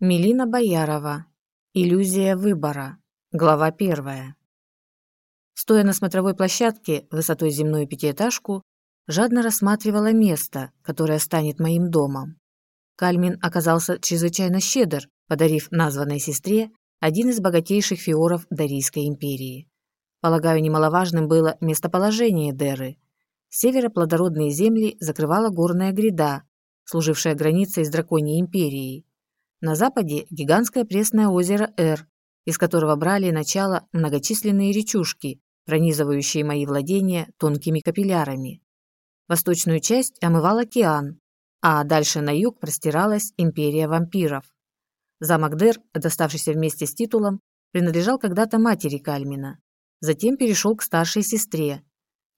Мелина Боярова. Иллюзия выбора. Глава первая. Стоя на смотровой площадке высотой земную пятиэтажку, жадно рассматривала место, которое станет моим домом. Кальмин оказался чрезвычайно щедр, подарив названной сестре один из богатейших фиоров Дарийской империи. Полагаю, немаловажным было местоположение Деры. С севера плодородные земли закрывала горная гряда, служившая границей с драконьей империей, на западе гигантское пресное озеро Эр, из которого брали начало многочисленные речушки, пронизывающие мои владения тонкими капиллярами. Восточную часть омывал океан, а дальше на юг простиралась империя вампиров. Замок Дер, доставшийся вместе с титулом, принадлежал когда-то матери Кальмина. Затем перешел к старшей сестре.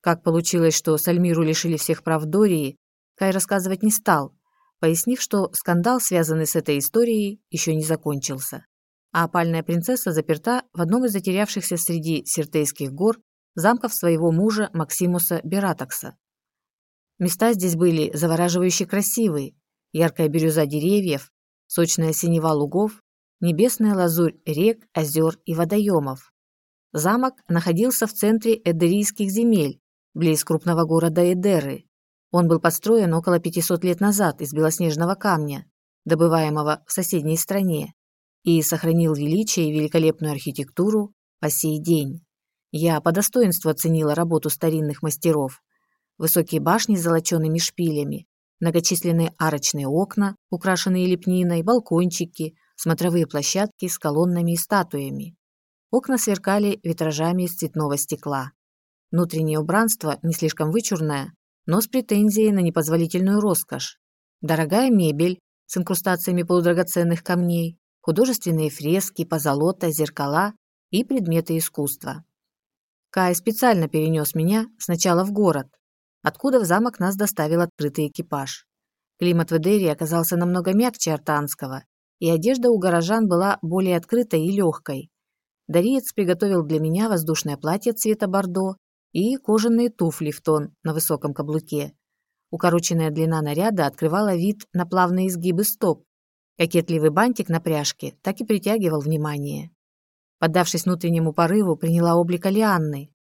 Как получилось, что Сальмиру лишили всех прав Дории, Кай рассказывать не стал, пояснив, что скандал, связанный с этой историей, еще не закончился. А опальная принцесса заперта в одном из затерявшихся среди Сиртейских гор замков своего мужа Максимуса Бератокса. Места здесь были завораживающе красивые, яркая бирюза деревьев, сочная синева лугов, небесная лазурь рек, озер и водоемов. Замок находился в центре Эдерийских земель, близ крупного города Эдеры, он был построен около 500 лет назад из белоснежного камня, добываемого в соседней стране, и сохранил величие и великолепную архитектуру по сей день. Я по достоинству оценила работу старинных мастеров. Высокие башни с золочеными шпилями, многочисленные арочные окна, украшенные лепниной, балкончики, смотровые площадки с колоннами и статуями. Окна сверкали витражами из цветного стекла. Внутреннее убранство, не слишком вычурное, но с претензией на непозволительную роскошь. Дорогая мебель с инкрустациями полудрагоценных камней, художественные фрески, позолота, зеркала и предметы искусства. Кай специально перенес меня сначала в город, откуда в замок нас доставил открытый экипаж. Климат в Эдерии оказался намного мягче артанского, и одежда у горожан была более открытой и легкой. Дариец приготовил для меня воздушное платье цвета бордо и кожаные туфли в тон на высоком каблуке. Укороченная длина наряда открывала вид на плавные изгибы стоп. Кокетливый бантик на пряжке так и притягивал внимание. Поддавшись внутреннему порыву, приняла облик Алианны.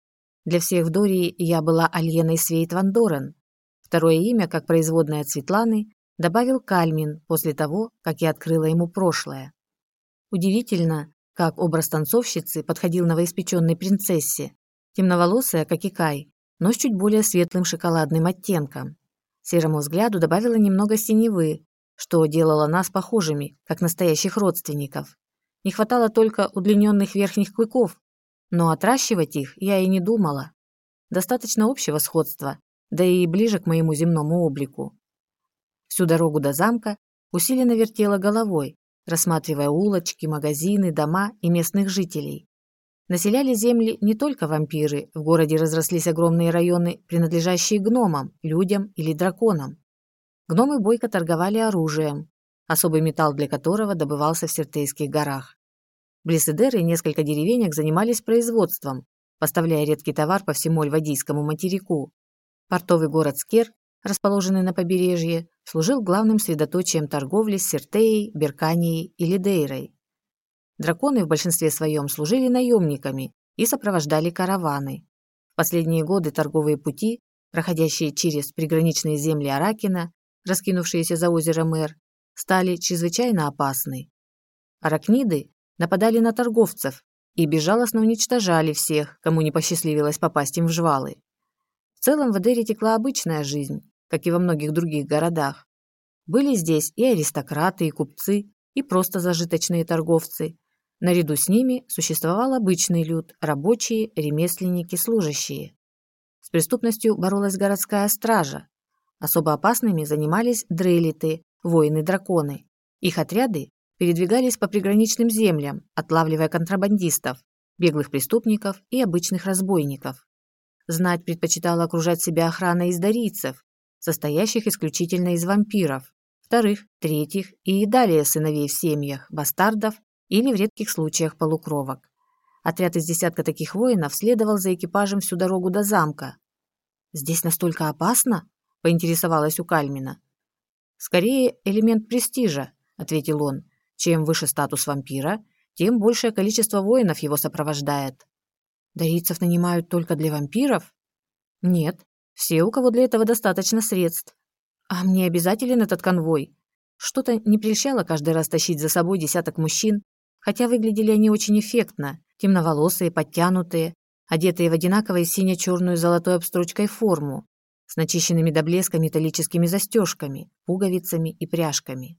Для всех в Дории я была Альеной Свейт Ван Дорен. Второе имя, как производная от Светланы, добавил Кальмин после того, как я открыла ему прошлое. Удивительно, как образ танцовщицы подходил новоиспеченной принцессе, темноволосая, как и Кай, но с чуть более светлым шоколадным оттенком. Серому взгляду добавила немного синевы, что делало нас похожими, как настоящих родственников. Не хватало только удлиненных верхних клыков, но отращивать их я и не думала. Достаточно общего сходства, да и ближе к моему земному облику. Всю дорогу до замка усиленно вертела головой, рассматривая улочки, магазины, дома и местных жителей. Населяли земли не только вампиры, в городе разрослись огромные районы, принадлежащие гномам, людям или драконам. Гномы бойко торговали оружием, особый металл для которого добывался в Сертейских горах. Близ Эдеры несколько деревенек занимались производством, поставляя редкий товар по всему Альвадийскому материку. Портовый город Скер, расположенный на побережье, служил главным средоточием торговли с Сертеей, Берканией и Лидейрой. Драконы в большинстве своем служили наемниками и сопровождали караваны. В последние годы торговые пути, проходящие через приграничные земли Аракина, раскинувшиеся за озером Мэр, стали чрезвычайно опасны. Аракниды нападали на торговцев и безжалостно уничтожали всех, кому не посчастливилось попасть им в жвалы. В целом в Эдере текла обычная жизнь, как и во многих других городах. Были здесь и аристократы, и купцы, и просто зажиточные торговцы, Наряду с ними существовал обычный люд, рабочие, ремесленники, служащие. С преступностью боролась городская стража. Особо опасными занимались дрейлиты, воины-драконы. Их отряды передвигались по приграничным землям, отлавливая контрабандистов, беглых преступников и обычных разбойников. Знать предпочитала окружать себя охраной из дарийцев, состоящих исключительно из вампиров, вторых, третьих и далее сыновей в семьях, бастардов или в редких случаях полукровок. Отряд из десятка таких воинов следовал за экипажем всю дорогу до замка. «Здесь настолько опасно?» – поинтересовалась у Кальмина. «Скорее элемент престижа», – ответил он. Чем выше статус вампира, тем большее количество воинов его сопровождает. Дарийцев нанимают только для вампиров? Нет, все, у кого для этого достаточно средств. А мне обязателен этот конвой? Что-то не прельщало каждый раз тащить за собой десяток мужчин, хотя выглядели они очень эффектно, темноволосые, подтянутые, одетые в одинаковую сине-черную золотой обстрочкой форму, с начищенными до блеска металлическими застежками, пуговицами и пряжками.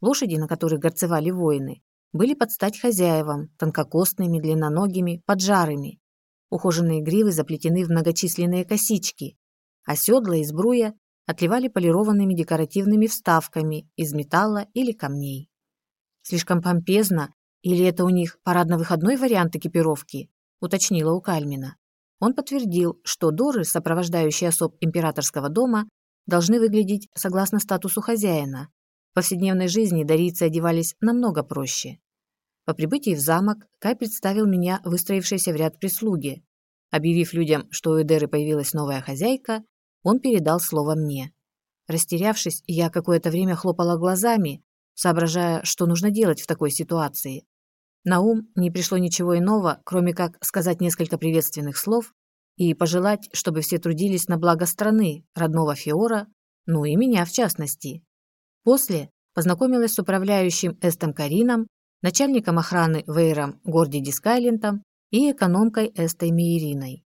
Лошади, на которых горцевали воины, были под стать хозяевам, тонкокостными, длинноногими, поджарыми. Ухоженные гривы заплетены в многочисленные косички, а седла и сбруя отливали полированными декоративными вставками из металла или камней. Слишком помпезно, или это у них парадно-выходной вариант экипировки, уточнила у Кальмина. Он подтвердил, что доры, сопровождающие особ императорского дома, должны выглядеть согласно статусу хозяина. В повседневной жизни дарийцы одевались намного проще. По прибытии в замок Кай представил меня выстроившейся в ряд прислуги. Объявив людям, что у Эдеры появилась новая хозяйка, он передал слово мне. Растерявшись, я какое-то время хлопала глазами, соображая, что нужно делать в такой ситуации. На ум не пришло ничего иного, кроме как сказать несколько приветственных слов и пожелать, чтобы все трудились на благо страны, родного Фиора, ну и меня в частности. После познакомилась с управляющим Эстом Карином, начальником охраны Вейром Горди Дискайлентом и экономкой Эстой Миериной.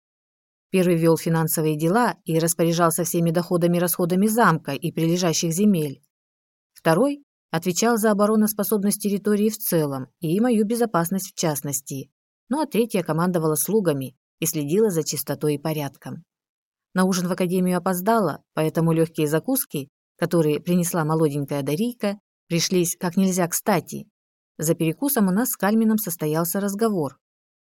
Первый вел финансовые дела и распоряжался всеми доходами и расходами замка и прилежащих земель. Второй отвечал за обороноспособность территории в целом и мою безопасность в частности. Ну а третья командовала слугами и следила за чистотой и порядком. На ужин в академию опоздала, поэтому легкие закуски, которые принесла молоденькая Дарийка, пришлись как нельзя кстати. За перекусом у нас с Кальмином состоялся разговор.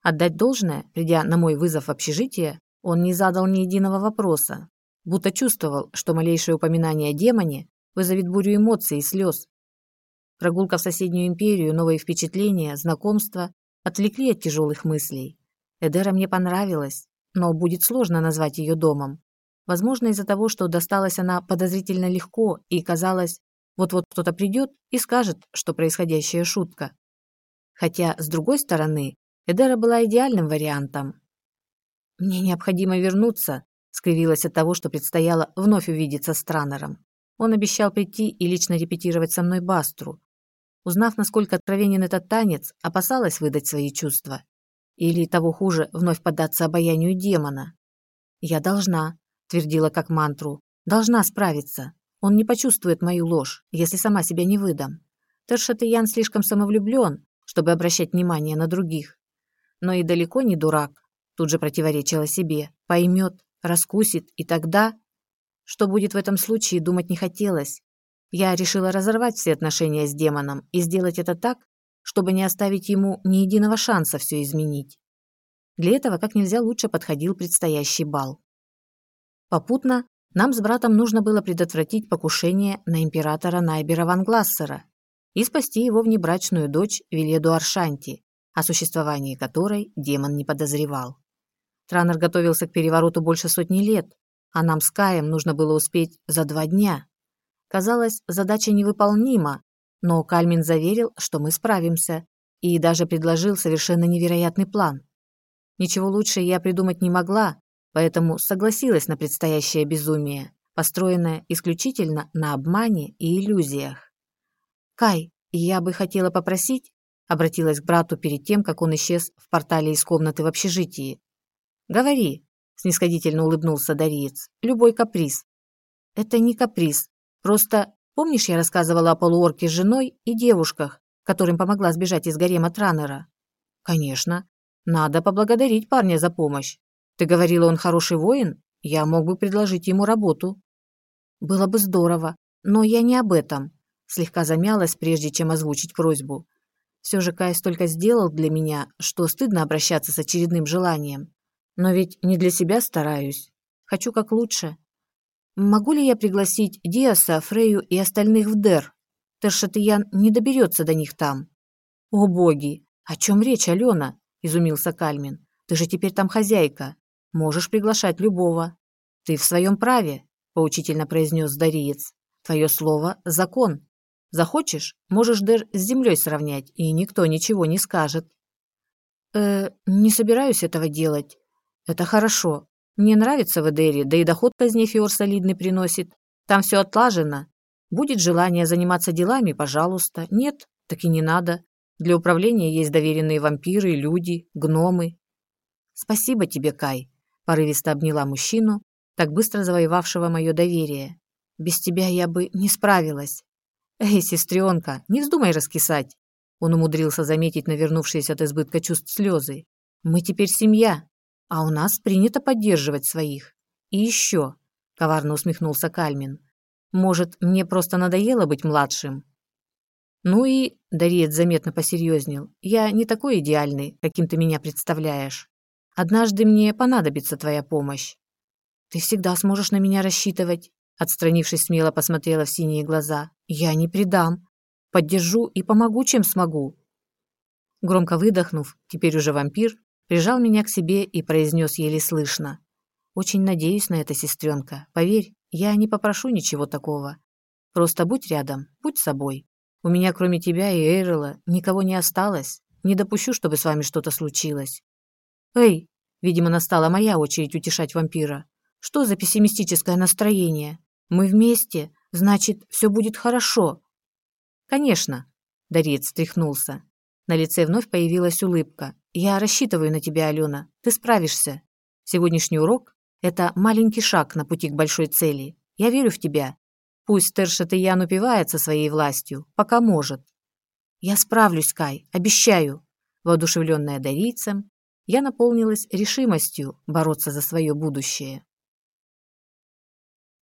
Отдать должное, придя на мой вызов в общежитие, он не задал ни единого вопроса, будто чувствовал, что малейшее упоминание о демоне вызовет бурю эмоций и слез, Прогулка в соседнюю империю, новые впечатления, знакомства отвлекли от тяжелых мыслей. Эдера мне понравилась, но будет сложно назвать ее домом. Возможно, из-за того, что досталась она подозрительно легко и казалось, вот-вот кто-то придет и скажет, что происходящая шутка. Хотя, с другой стороны, Эдера была идеальным вариантом. «Мне необходимо вернуться», — скривилась от того, что предстояло вновь увидеться с Транером. Он обещал прийти и лично репетировать со мной Бастру, Узнав, насколько откровенен этот танец, опасалась выдать свои чувства. Или, того хуже, вновь поддаться обаянию демона. «Я должна», — твердила как мантру, — «должна справиться. Он не почувствует мою ложь, если сама себя не выдам. Тершатыян слишком самовлюблен, чтобы обращать внимание на других. Но и далеко не дурак, тут же противоречила себе, поймет, раскусит, и тогда... Что будет в этом случае, думать не хотелось, я решила разорвать все отношения с демоном и сделать это так, чтобы не оставить ему ни единого шанса все изменить. Для этого как нельзя лучше подходил предстоящий бал. Попутно нам с братом нужно было предотвратить покушение на императора Найбера ван Глассера и спасти его внебрачную дочь Веледу Аршанти, о существовании которой демон не подозревал. Транер готовился к перевороту больше сотни лет, а нам с Каем нужно было успеть за два дня. Казалось, задача невыполнима, но Кальмин заверил, что мы справимся, и даже предложил совершенно невероятный план. Ничего лучше я придумать не могла, поэтому согласилась на предстоящее безумие, построенное исключительно на обмане и иллюзиях. «Кай, я бы хотела попросить», обратилась к брату перед тем, как он исчез в портале из комнаты в общежитии. «Говори», — снисходительно улыбнулся Дариец, — «любой каприз». «Это не каприз», Просто помнишь, я рассказывала о полуорке с женой и девушках, которым помогла сбежать из гарема Транера? Конечно. Надо поблагодарить парня за помощь. Ты говорила, он хороший воин? Я мог бы предложить ему работу. Было бы здорово, но я не об этом. Слегка замялась, прежде чем озвучить просьбу. Все же Кай столько сделал для меня, что стыдно обращаться с очередным желанием. Но ведь не для себя стараюсь. Хочу как лучше. Могу ли я пригласить Диаса, Фрею и остальных в Дер? Тершатыян не доберется до них там. О боги! О чем речь, Алена? Изумился Кальмин. Ты же теперь там хозяйка. Можешь приглашать любого. Ты в своем праве, поучительно произнес Дариец. Твое слово – закон. Захочешь, можешь Дэр с землей сравнять, и никто ничего не скажет. Э, не собираюсь этого делать. Это хорошо. Мне нравится в Эдере, да и доход позднее Фиор солидный приносит. Там все отлажено. Будет желание заниматься делами, пожалуйста. Нет, так и не надо. Для управления есть доверенные вампиры, люди, гномы. Спасибо тебе, Кай. Порывисто обняла мужчину, так быстро завоевавшего мое доверие. Без тебя я бы не справилась. Эй, сестренка, не вздумай раскисать. Он умудрился заметить навернувшиеся от избытка чувств слезы. Мы теперь семья, а у нас принято поддерживать своих. И еще, коварно усмехнулся Кальмин, может, мне просто надоело быть младшим? Ну и, Дариет заметно посерьезнел, я не такой идеальный, каким ты меня представляешь. Однажды мне понадобится твоя помощь. Ты всегда сможешь на меня рассчитывать. Отстранившись, смело посмотрела в синие глаза. Я не предам. Поддержу и помогу, чем смогу. Громко выдохнув, теперь уже вампир, прижал меня к себе и произнес еле слышно. Очень надеюсь на это, сестренка. Поверь, я не попрошу ничего такого. Просто будь рядом, будь собой. У меня, кроме тебя и Эйрела, никого не осталось. Не допущу, чтобы с вами что-то случилось. Эй, видимо, настала моя очередь утешать вампира. Что за пессимистическое настроение? Мы вместе, значит, все будет хорошо. Конечно, Дарец стряхнулся. На лице вновь появилась улыбка. Я рассчитываю на тебя, Алена. Ты справишься. Сегодняшний урок это маленький шаг на пути к большой цели. Я верю в тебя. Пусть Тершет и Ян упивается своей властью, пока может. Я справлюсь, Кай, обещаю. Воодушевленная дарийцем, я наполнилась решимостью бороться за свое будущее.